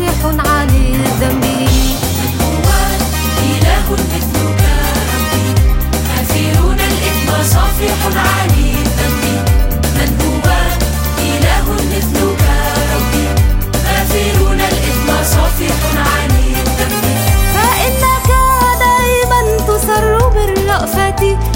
صافح عن الذنب هو إله مثلك. ربي غافرون الإثم صافح عن الذنب من هو إله مثلك؟ ربي. غافرون الإثم صافح عن الذنب فإنك دائما تسر بالرأفة.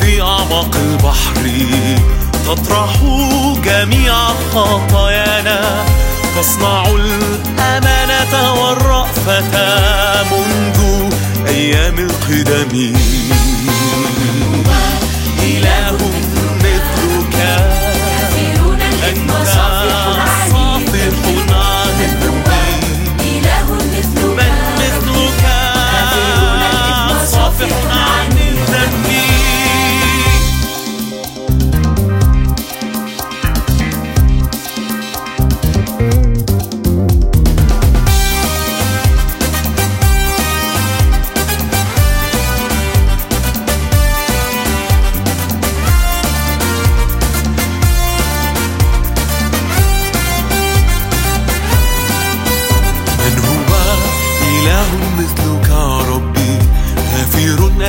في أعماق البحر. تطرح جميع خطايانا. تصنع الأمانة والرأفة منذ أيام القدم. إله مثلك. أنت صافح صافح عن الذنب.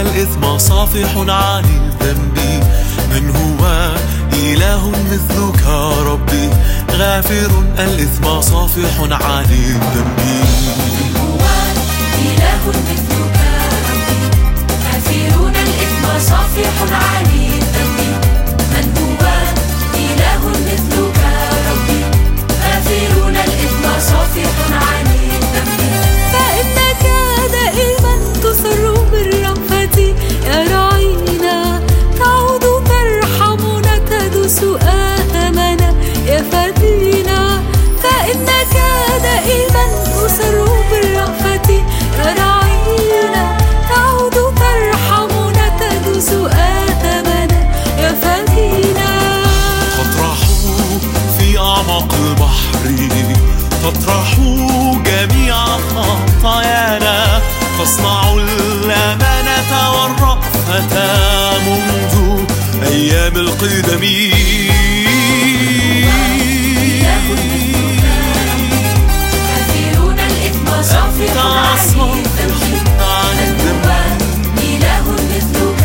الإثم صافح عن الذنب. من هو إله مثلك ربي؟ غافر الإثم صافح عن الذنب. هو إله مثلك فاطرحوا جميع خطايانا فاصنعوا الأمانة والرأفة منذ أيام القدم. صفت عصمة عن الدم إله مثلك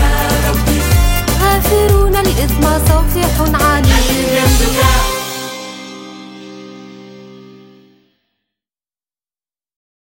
ربي. غافرون الإثم صافح عنيف